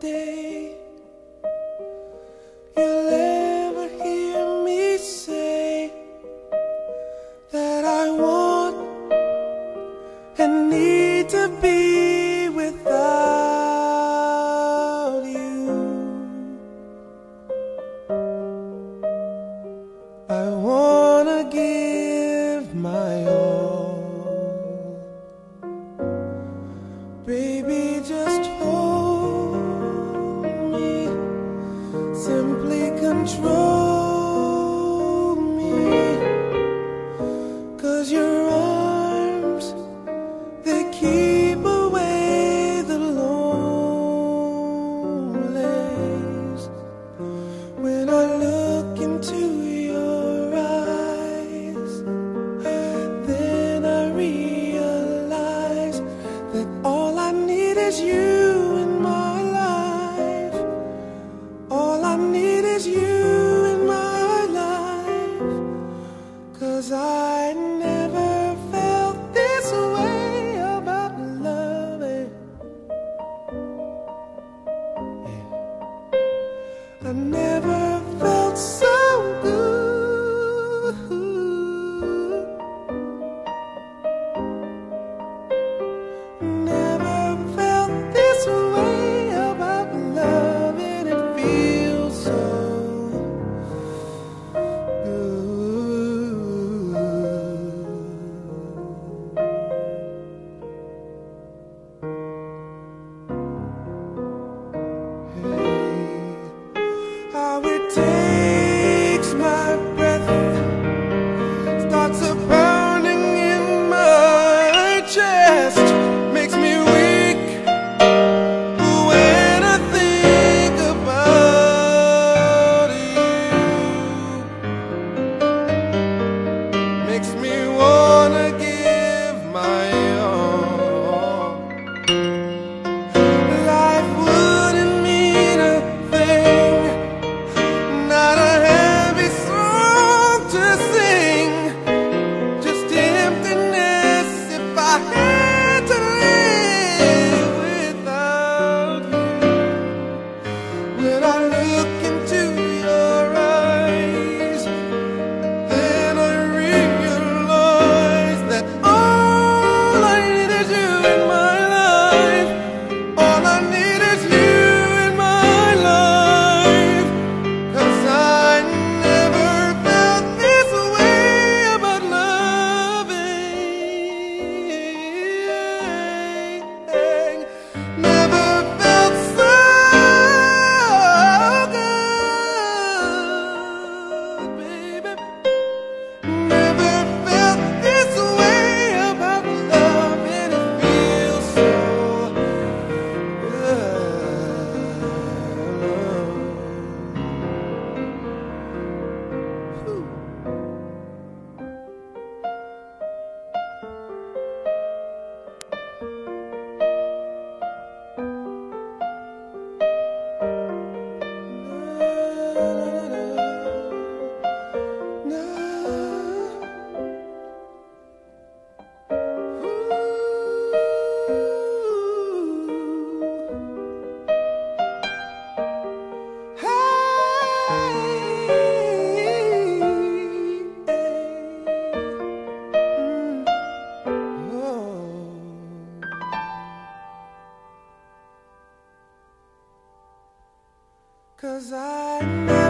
day. You'll ever hear me say That I want and need to be without you. I wanna give Cause I never